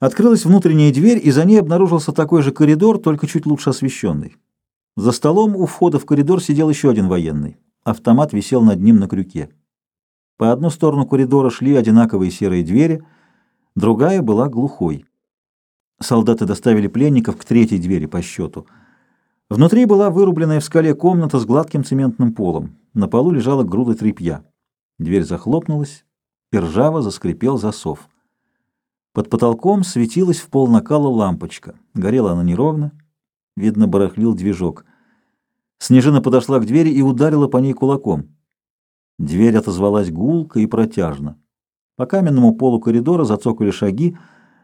Открылась внутренняя дверь, и за ней обнаружился такой же коридор, только чуть лучше освещенный. За столом у входа в коридор сидел еще один военный. Автомат висел над ним на крюке. По одну сторону коридора шли одинаковые серые двери, другая была глухой. Солдаты доставили пленников к третьей двери по счету. Внутри была вырубленная в скале комната с гладким цементным полом. На полу лежала груда тряпья. Дверь захлопнулась, и ржаво заскрипел засов. Под потолком светилась в пол накала лампочка. Горела она неровно. Видно, барахлил движок. Снежина подошла к двери и ударила по ней кулаком. Дверь отозвалась гулко и протяжно. По каменному полу коридора зацокали шаги,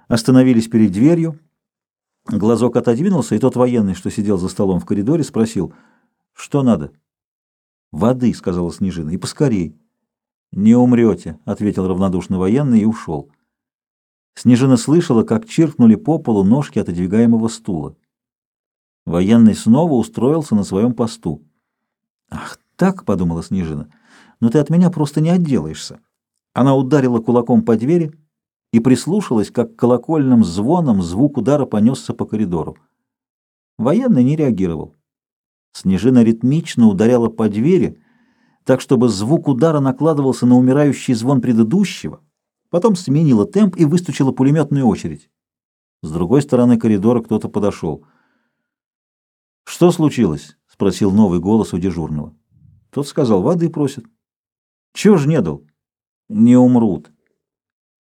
остановились перед дверью. Глазок отодвинулся, и тот военный, что сидел за столом в коридоре, спросил, «Что надо?» «Воды», — сказала Снежина, — «и поскорей». «Не умрете», — ответил равнодушно военный и ушел. Снежина слышала, как чиркнули по полу ножки отодвигаемого стула. Военный снова устроился на своем посту. «Ах так», — подумала Снежина, — «но ты от меня просто не отделаешься». Она ударила кулаком по двери и прислушалась, как колокольным звоном звук удара понесся по коридору. Военный не реагировал. Снежина ритмично ударяла по двери, так чтобы звук удара накладывался на умирающий звон предыдущего, Потом сменила темп и выстучила пулеметную очередь. С другой стороны коридора кто-то подошел. «Что случилось?» — спросил новый голос у дежурного. Тот сказал, воды просят. «Чего ж не дал?» «Не умрут».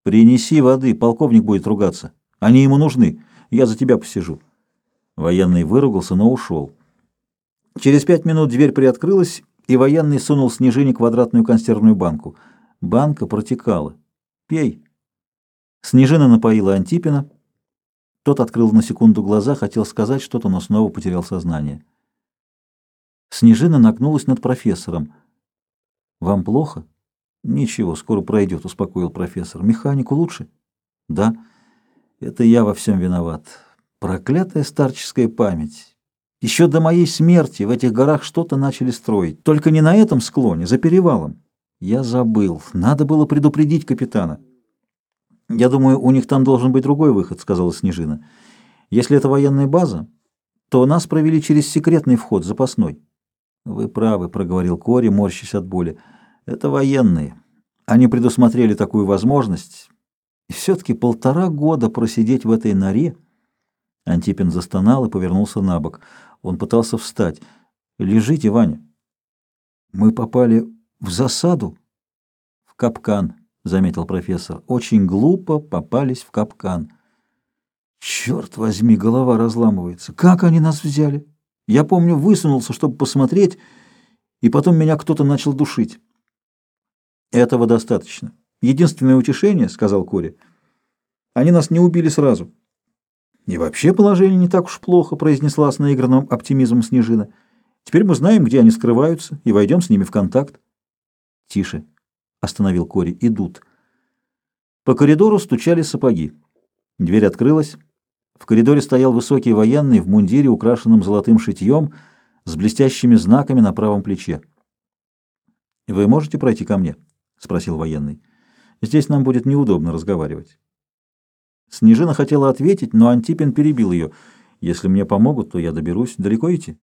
«Принеси воды, полковник будет ругаться. Они ему нужны. Я за тебя посижу». Военный выругался, но ушел. Через пять минут дверь приоткрылась, и военный сунул снежине квадратную консервную банку. Банка протекала. Пей. Снежина напоила Антипина. Тот открыл на секунду глаза, хотел сказать что-то, но снова потерял сознание. Снежина нагнулась над профессором. «Вам плохо?» «Ничего, скоро пройдет», — успокоил профессор. «Механику лучше?» «Да, это я во всем виноват. Проклятая старческая память. Еще до моей смерти в этих горах что-то начали строить. Только не на этом склоне, за перевалом. Я забыл. Надо было предупредить капитана. Я думаю, у них там должен быть другой выход, сказала Снежина. Если это военная база, то нас провели через секретный вход, запасной. Вы правы, проговорил Кори, морщась от боли. Это военные. Они предусмотрели такую возможность. И все-таки полтора года просидеть в этой норе. Антипин застонал и повернулся на бок. Он пытался встать. «Лежите, Ваня». «Мы попали в засаду? В капкан, заметил профессор. Очень глупо попались в капкан. Черт возьми, голова разламывается. Как они нас взяли? Я помню, высунулся, чтобы посмотреть, и потом меня кто-то начал душить. Этого достаточно. Единственное утешение, сказал Кори, они нас не убили сразу. И вообще положение не так уж плохо, произнесла с наигранным оптимизмом Снежина. Теперь мы знаем, где они скрываются, и войдем с ними в контакт. «Тише!» — остановил Кори. «Идут!» По коридору стучали сапоги. Дверь открылась. В коридоре стоял высокий военный в мундире, украшенном золотым шитьем, с блестящими знаками на правом плече. «Вы можете пройти ко мне?» — спросил военный. «Здесь нам будет неудобно разговаривать». Снежина хотела ответить, но Антипин перебил ее. «Если мне помогут, то я доберусь. Далеко идти?»